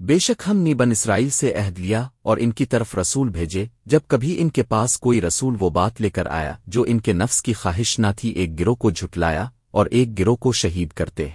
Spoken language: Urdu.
بے شک ہم نے بن اسرائیل سے عہد لیا اور ان کی طرف رسول بھیجے، جب کبھی ان کے پاس کوئی رسول وہ بات لے کر آیا جو ان کے نفس کی خواہش نہ تھی ایک گروہ کو جھٹلایا اور ایک گروہ کو شہید کرتے۔